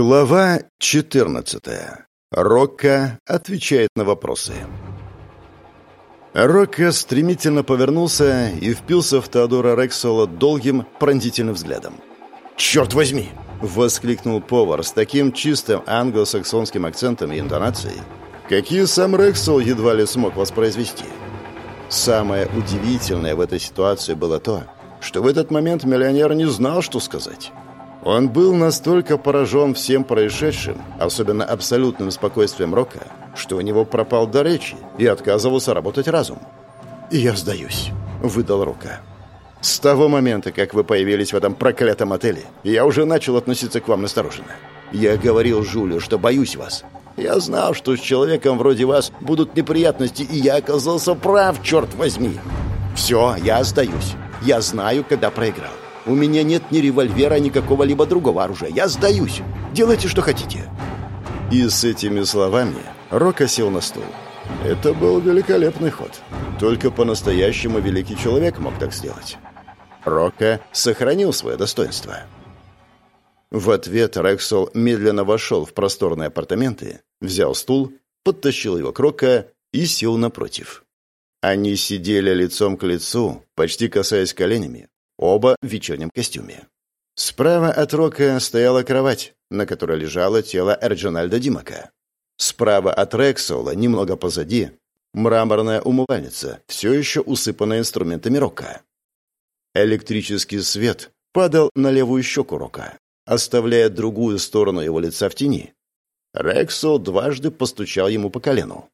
Глава 14. Рокко отвечает на вопросы. Рокко стремительно повернулся и впился в Теодора Рексола долгим, пронзительным взглядом. «Черт возьми!» — воскликнул повар с таким чистым англосаксонским акцентом и интонацией, какие сам Рексол едва ли смог воспроизвести. Самое удивительное в этой ситуации было то, что в этот момент миллионер не знал, что сказать. Он был настолько поражен всем происшедшим, особенно абсолютным спокойствием Рока, что у него пропал до речи и отказывался работать разум. «Я сдаюсь», — выдал Рока. «С того момента, как вы появились в этом проклятом отеле, я уже начал относиться к вам настороженно. Я говорил Жулю, что боюсь вас. Я знал, что с человеком вроде вас будут неприятности, и я оказался прав, черт возьми. Все, я сдаюсь. Я знаю, когда проиграл. У меня нет ни револьвера, ни какого-либо другого оружия. Я сдаюсь. Делайте, что хотите». И с этими словами Рока сел на стул. Это был великолепный ход. Только по-настоящему великий человек мог так сделать. Рока сохранил свое достоинство. В ответ Рексол медленно вошел в просторные апартаменты, взял стул, подтащил его к Рока и сел напротив. Они сидели лицом к лицу, почти касаясь коленями, оба в вечернем костюме. Справа от Рока стояла кровать, на которой лежало тело Эрджинальда Димака. Справа от Рексола, немного позади, мраморная умывальница, все еще усыпанная инструментами Рока. Электрический свет падал на левую щеку Рока, оставляя другую сторону его лица в тени. Рексол дважды постучал ему по колену.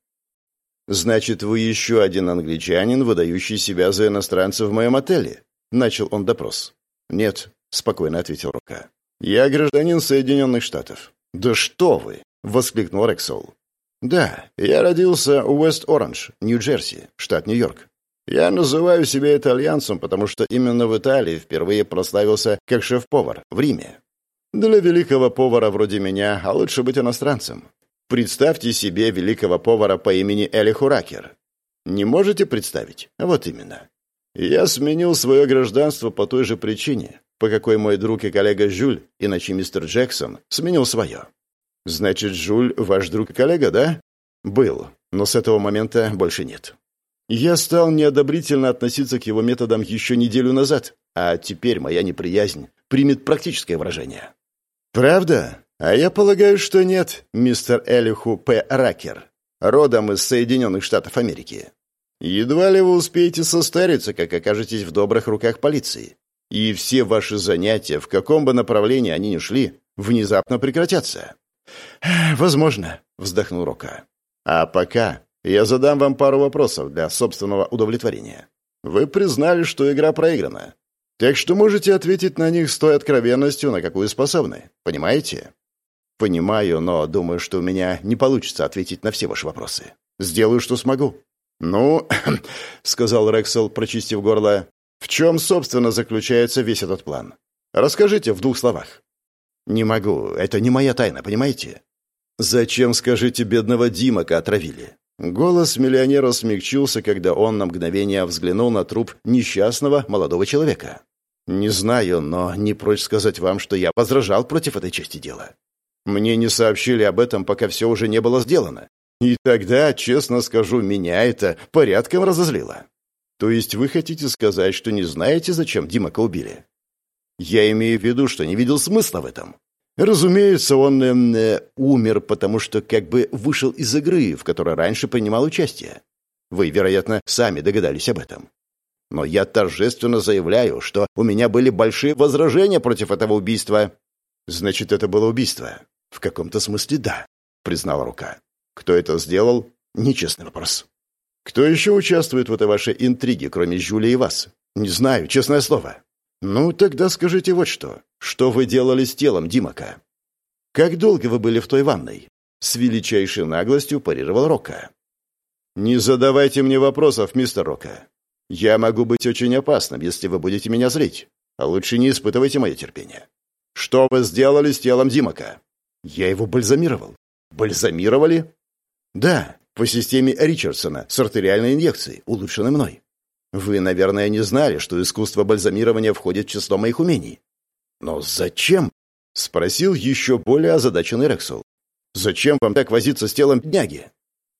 «Значит, вы еще один англичанин, выдающий себя за иностранца в моем отеле?» Начал он допрос. «Нет», — спокойно ответил Рука. «Я гражданин Соединенных Штатов». «Да что вы!» — воскликнул Рексол. «Да, я родился в Уэст-Оранж, Нью-Джерси, штат Нью-Йорк. Я называю себя итальянцем, потому что именно в Италии впервые прославился как шеф-повар, в Риме. Для великого повара вроде меня, а лучше быть иностранцем. Представьте себе великого повара по имени Эли Хуракер. Не можете представить? Вот именно. Я сменил свое гражданство по той же причине, по какой мой друг и коллега Жюль, иначе мистер Джексон, сменил свое. Значит, Жюль ваш друг и коллега, да? Был, но с этого момента больше нет. Я стал неодобрительно относиться к его методам еще неделю назад, а теперь моя неприязнь примет практическое выражение. Правда? А я полагаю, что нет, мистер Элиху П. Ракер, родом из Соединенных Штатов Америки. Едва ли вы успеете состариться, как окажетесь в добрых руках полиции. И все ваши занятия, в каком бы направлении они ни шли, внезапно прекратятся. «Возможно», — вздохнул Рока. «А пока я задам вам пару вопросов для собственного удовлетворения. Вы признали, что игра проиграна. Так что можете ответить на них с той откровенностью, на какую способны. Понимаете?» «Понимаю, но думаю, что у меня не получится ответить на все ваши вопросы. Сделаю, что смогу. «Ну, — сказал Рексел, прочистив горло, — в чем, собственно, заключается весь этот план? Расскажите в двух словах». «Не могу. Это не моя тайна, понимаете?» «Зачем, скажите, бедного Димака отравили?» Голос миллионера смягчился, когда он на мгновение взглянул на труп несчастного молодого человека. «Не знаю, но не прочь сказать вам, что я возражал против этой части дела. Мне не сообщили об этом, пока все уже не было сделано. И тогда, честно скажу, меня это порядком разозлило. То есть вы хотите сказать, что не знаете, зачем Димака убили? Я имею в виду, что не видел смысла в этом. Разумеется, он э, э, умер, потому что как бы вышел из игры, в которой раньше принимал участие. Вы, вероятно, сами догадались об этом. Но я торжественно заявляю, что у меня были большие возражения против этого убийства. Значит, это было убийство. В каком-то смысле да, признала рука. Кто это сделал? Нечестный вопрос. Кто еще участвует в этой вашей интриге, кроме Жюли и вас? Не знаю, честное слово. Ну, тогда скажите вот что. Что вы делали с телом Димака? Как долго вы были в той ванной? С величайшей наглостью парировал Рока. Не задавайте мне вопросов, мистер Рока. Я могу быть очень опасным, если вы будете меня зрить. А лучше не испытывайте мое терпение. Что вы сделали с телом Димака? Я его бальзамировал. Бальзамировали? Да, по системе Ричардсона с артериальной инъекцией, улучшенной мной. Вы, наверное, не знали, что искусство бальзамирования входит в число моих умений. Но зачем? Спросил еще более озадаченный Рексел. «Зачем вам так возиться с телом бедняги?»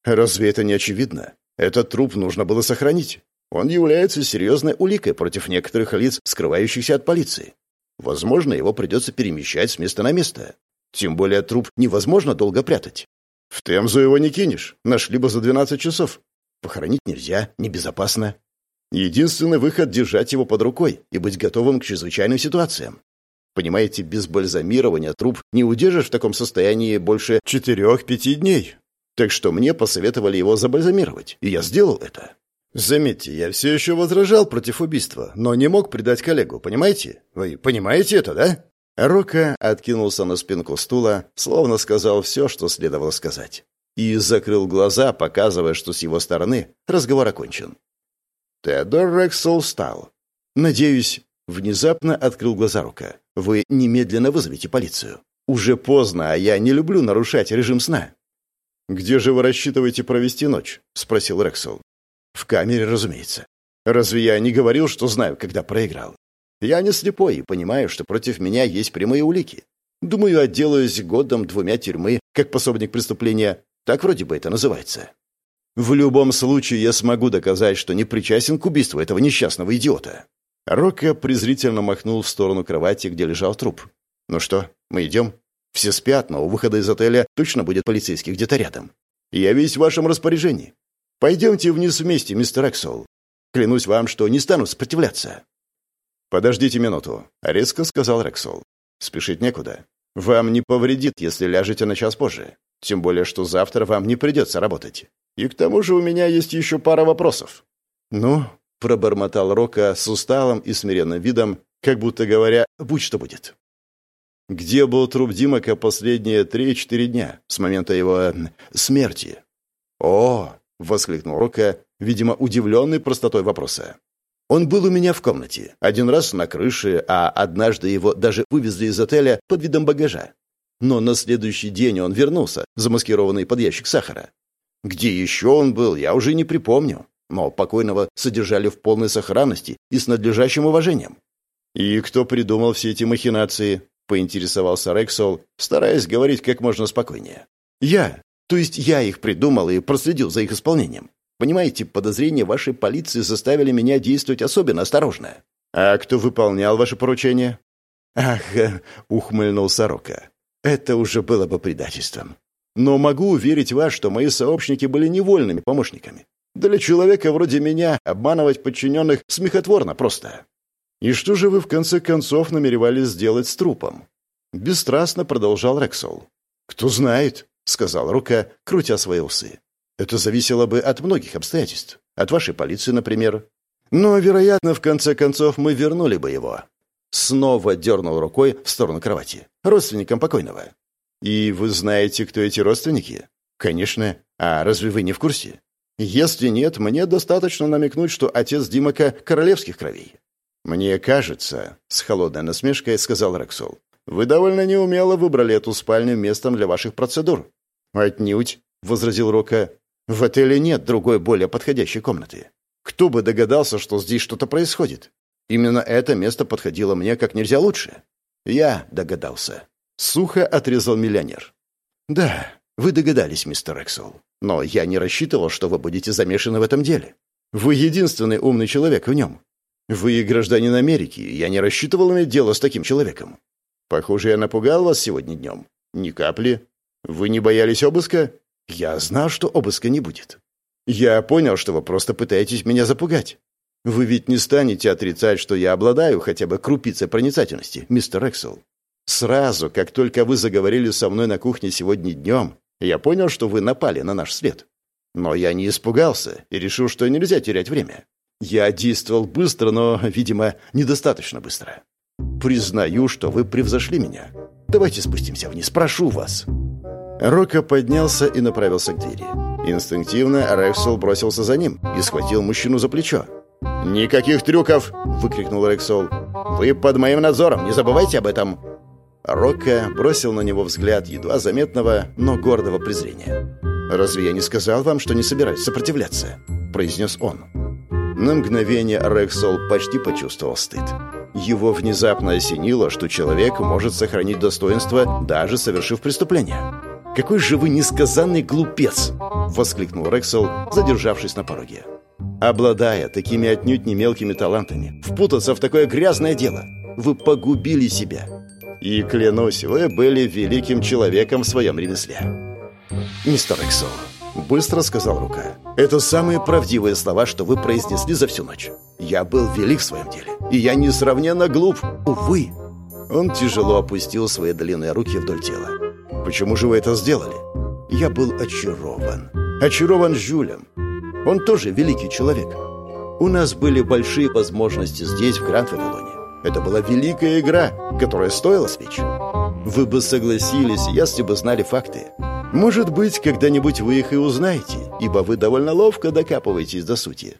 «Разве это не очевидно? Этот труп нужно было сохранить. Он является серьезной уликой против некоторых лиц, скрывающихся от полиции. Возможно, его придется перемещать с места на место. Тем более труп невозможно долго прятать. В Темзу его не кинешь. Нашли бы за 12 часов. Похоронить нельзя, небезопасно. Единственный выход — держать его под рукой и быть готовым к чрезвычайным ситуациям. Понимаете, без бальзамирования труп не удержишь в таком состоянии больше четырех-пяти дней. Так что мне посоветовали его забальзамировать, и я сделал это. Заметьте, я все еще возражал против убийства, но не мог предать коллегу, понимаете? Вы понимаете это, да? Рока откинулся на спинку стула, словно сказал все, что следовало сказать. И закрыл глаза, показывая, что с его стороны разговор окончен. Теодор Рексол встал. «Надеюсь...» Внезапно открыл глаза Рока. «Вы немедленно вызовите полицию. Уже поздно, а я не люблю нарушать режим сна». «Где же вы рассчитываете провести ночь?» — спросил Рексол. В камере, разумеется. Разве я не говорил, что знаю, когда проиграл? Я не слепой и понимаю, что против меня есть прямые улики. Думаю, отделаюсь годом-двумя тюрьмы, как пособник преступления. Так вроде бы это называется. В любом случае я смогу доказать, что не причастен к убийству этого несчастного идиота. Рокко презрительно махнул в сторону кровати, где лежал труп. «Ну что, мы идем? Все спят, но у выхода из отеля точно будет полицейский где-то рядом. Я весь в вашем распоряжении. Пойдемте вниз вместе, мистер Эксол. Клянусь вам, что не стану сопротивляться». «Подождите минуту», — резко сказал Рексол. «Спешить некуда. Вам не повредит, если ляжете на час позже. Тем более, что завтра вам не придется работать. И к тому же у меня есть еще пара вопросов». «Ну», — пробормотал Рока с усталым и смиренным видом, как будто говоря, «будь что будет». «Где был труп Димака последние три-четыре дня, с момента его смерти?» «О, — воскликнул Рока, видимо, удивленный простотой вопроса. «Он был у меня в комнате. Один раз на крыше, а однажды его даже вывезли из отеля под видом багажа. Но на следующий день он вернулся, замаскированный под ящик сахара. Где еще он был, я уже не припомню. Но покойного содержали в полной сохранности и с надлежащим уважением. «И кто придумал все эти махинации?» — поинтересовался Рексол, стараясь говорить как можно спокойнее. «Я. То есть я их придумал и проследил за их исполнением. Понимаете, подозрения вашей полиции заставили меня действовать особенно осторожно. А кто выполнял ваши поручения? Ах, ухмыльнулся Рока. Это уже было бы предательством. Но могу уверить вас, что мои сообщники были невольными помощниками. Для человека вроде меня обманывать подчиненных смехотворно просто. И что же вы в конце концов намеревались сделать с трупом? Бесстрастно продолжал Рексол. Кто знает, — сказал Рука, крутя свои усы. «Это зависело бы от многих обстоятельств. От вашей полиции, например. Но, вероятно, в конце концов мы вернули бы его». Снова дернул рукой в сторону кровати. «Родственникам покойного». «И вы знаете, кто эти родственники?» «Конечно. А разве вы не в курсе?» «Если нет, мне достаточно намекнуть, что отец Димака королевских кровей». «Мне кажется», — с холодной насмешкой сказал Рексол, «вы довольно неумело выбрали эту спальню местом для ваших процедур. «Отнюдь», — возразил Рока. «В отеле нет другой более подходящей комнаты. Кто бы догадался, что здесь что-то происходит? Именно это место подходило мне как нельзя лучше». «Я догадался». Сухо отрезал миллионер. «Да, вы догадались, мистер Эксел. Но я не рассчитывал, что вы будете замешаны в этом деле. Вы единственный умный человек в нем. Вы гражданин Америки, я не рассчитывал иметь дело с таким человеком. Похоже, я напугал вас сегодня днем. Ни капли. Вы не боялись обыска? Я знал, что обыска не будет. Я понял, что вы просто пытаетесь меня запугать. Вы ведь не станете отрицать, что я обладаю хотя бы крупицей проницательности, мистер Эксел. Сразу, как только вы заговорили со мной на кухне сегодня днем, я понял, что вы напали на наш след. Но я не испугался и решил, что нельзя терять время. Я действовал быстро, но, видимо, недостаточно быстро. Признаю, что вы превзошли меня. Давайте спустимся вниз, прошу вас. Рока поднялся и направился к двери. Инстинктивно Рексол бросился за ним и схватил мужчину за плечо. «Никаких трюков!» — выкрикнул Рексол. «Вы под моим надзором, не забывайте об этом!» Рокко бросил на него взгляд едва заметного, но гордого презрения. «Разве я не сказал вам, что не собираюсь сопротивляться?» — произнес он. На мгновение Рексол почти почувствовал стыд. Его внезапно осенило, что человек может сохранить достоинство, даже совершив преступление. «Какой же вы несказанный глупец!» — воскликнул Рексел, задержавшись на пороге. «Обладая такими отнюдь не мелкими талантами, впутаться в такое грязное дело, вы погубили себя. И, клянусь, вы были великим человеком в своем ремесле». «Мистер Рексел», — быстро сказал Рука, — «это самые правдивые слова, что вы произнесли за всю ночь. Я был велик в своем деле, и я несравненно глуп. Увы». Он тяжело опустил свои длинные руки вдоль тела. Почему же вы это сделали? Я был очарован. Очарован Жюлем. Он тоже великий человек. У нас были большие возможности здесь, в Гранд-Вавилоне. Это была великая игра, которая стоила свеч. Вы бы согласились, если бы знали факты. Может быть, когда-нибудь вы их и узнаете, ибо вы довольно ловко докапываетесь до сути.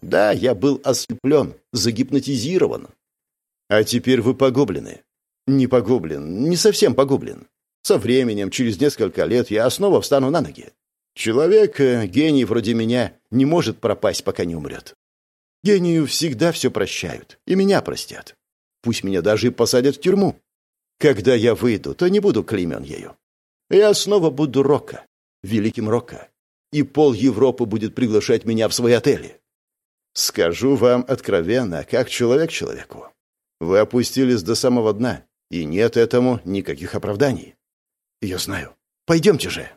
Да, я был ослеплен, загипнотизирован. А теперь вы погублены. Не погублен, не совсем погублен. Со временем, через несколько лет, я снова встану на ноги. Человек, э, гений вроде меня, не может пропасть, пока не умрет. Гению всегда все прощают, и меня простят. Пусть меня даже и посадят в тюрьму. Когда я выйду, то не буду клеймен ею. Я снова буду Рока, великим Рока, и пол Европы будет приглашать меня в свои отели. Скажу вам откровенно, как человек человеку. Вы опустились до самого дна, и нет этому никаких оправданий. «Я знаю. Пойдемте же».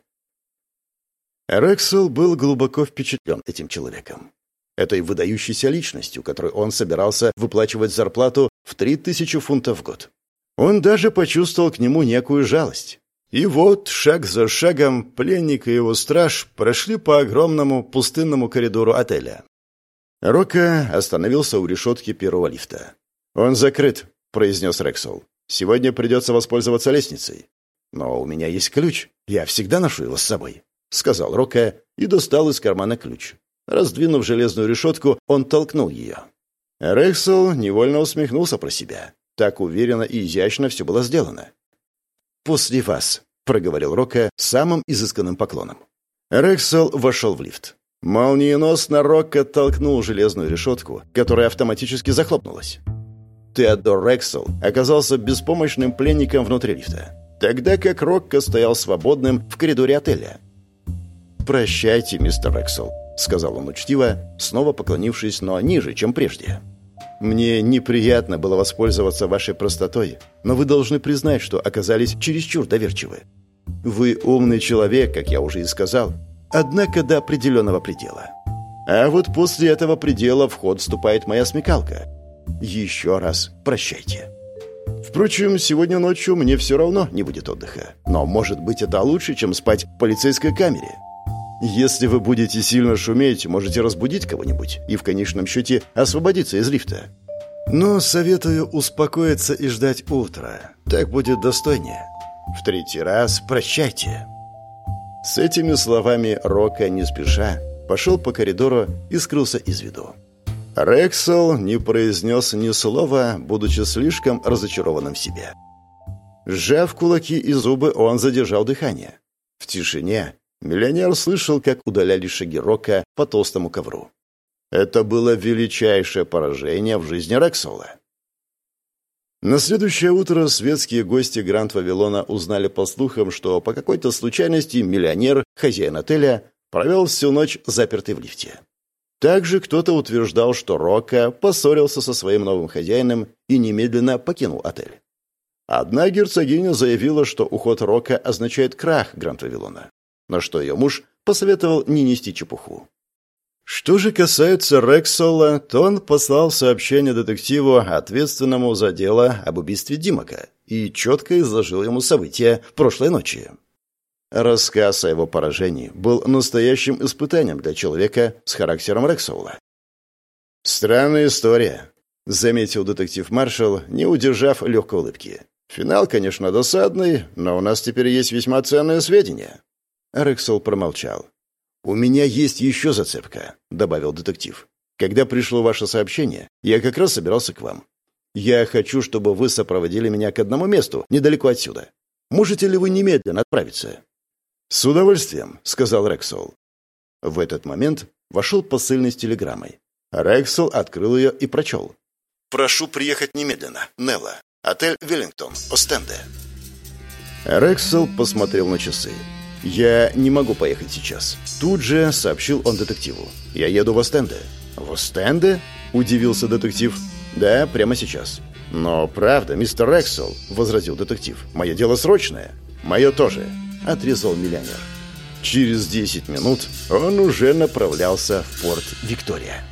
Рексел был глубоко впечатлен этим человеком. Этой выдающейся личностью, которой он собирался выплачивать зарплату в три тысячи фунтов в год. Он даже почувствовал к нему некую жалость. И вот, шаг за шагом, пленник и его страж прошли по огромному пустынному коридору отеля. Рока остановился у решетки первого лифта. «Он закрыт», — произнес Рексел. «Сегодня придется воспользоваться лестницей. «Но у меня есть ключ. Я всегда ношу его с собой», — сказал Рока и достал из кармана ключ. Раздвинув железную решетку, он толкнул ее. Рексел невольно усмехнулся про себя. Так уверенно и изящно все было сделано. «После вас», — проговорил Рока самым изысканным поклоном. Рексел вошел в лифт. Молниеносно Рокко толкнул железную решетку, которая автоматически захлопнулась. Теодор Рексел оказался беспомощным пленником внутри лифта тогда как Рокко стоял свободным в коридоре отеля. «Прощайте, мистер Рексел», — сказал он учтиво, снова поклонившись, но ниже, чем прежде. «Мне неприятно было воспользоваться вашей простотой, но вы должны признать, что оказались чересчур доверчивы. Вы умный человек, как я уже и сказал, однако до определенного предела. А вот после этого предела в ход вступает моя смекалка. Еще раз прощайте». Впрочем, сегодня ночью мне все равно не будет отдыха. Но, может быть, это лучше, чем спать в полицейской камере. Если вы будете сильно шуметь, можете разбудить кого-нибудь и, в конечном счете, освободиться из лифта. Но советую успокоиться и ждать утра. Так будет достойнее. В третий раз прощайте. С этими словами Рока не спеша пошел по коридору и скрылся из виду. Рексел не произнес ни слова, будучи слишком разочарованным в себе. Сжав кулаки и зубы, он задержал дыхание. В тишине миллионер слышал, как удалялись шаги Рока по толстому ковру. Это было величайшее поражение в жизни Рексела. На следующее утро светские гости Гранд Вавилона узнали по слухам, что по какой-то случайности миллионер, хозяин отеля, провел всю ночь запертый в лифте. Также кто-то утверждал, что Рока поссорился со своим новым хозяином и немедленно покинул отель. Одна герцогиня заявила, что уход Рока означает крах Гранд-Вавилона, на что ее муж посоветовал не нести чепуху. Что же касается Рексола, то он послал сообщение детективу, ответственному за дело об убийстве Димака, и четко изложил ему события прошлой ночи. Рассказ о его поражении был настоящим испытанием для человека с характером Рексоула. «Странная история», — заметил детектив-маршал, не удержав легкой улыбки. «Финал, конечно, досадный, но у нас теперь есть весьма ценные сведения». Рексол промолчал. «У меня есть еще зацепка», — добавил детектив. «Когда пришло ваше сообщение, я как раз собирался к вам. Я хочу, чтобы вы сопроводили меня к одному месту, недалеко отсюда. Можете ли вы немедленно отправиться?» «С удовольствием», — сказал Рексол. В этот момент вошел посыльный с телеграммой. Рексол открыл ее и прочел. Прошу приехать немедленно. Нелла. Отель Веллингтон. Остенде». Рексел посмотрел на часы. «Я не могу поехать сейчас». Тут же сообщил он детективу. «Я еду в Остенде». «В Остенде?» – удивился детектив. «Да, прямо сейчас». «Но правда, мистер Рексел», – возразил детектив. «Мое дело срочное». «Мое тоже», – отрезал миллионер. Через 10 минут он уже направлялся в порт Виктория.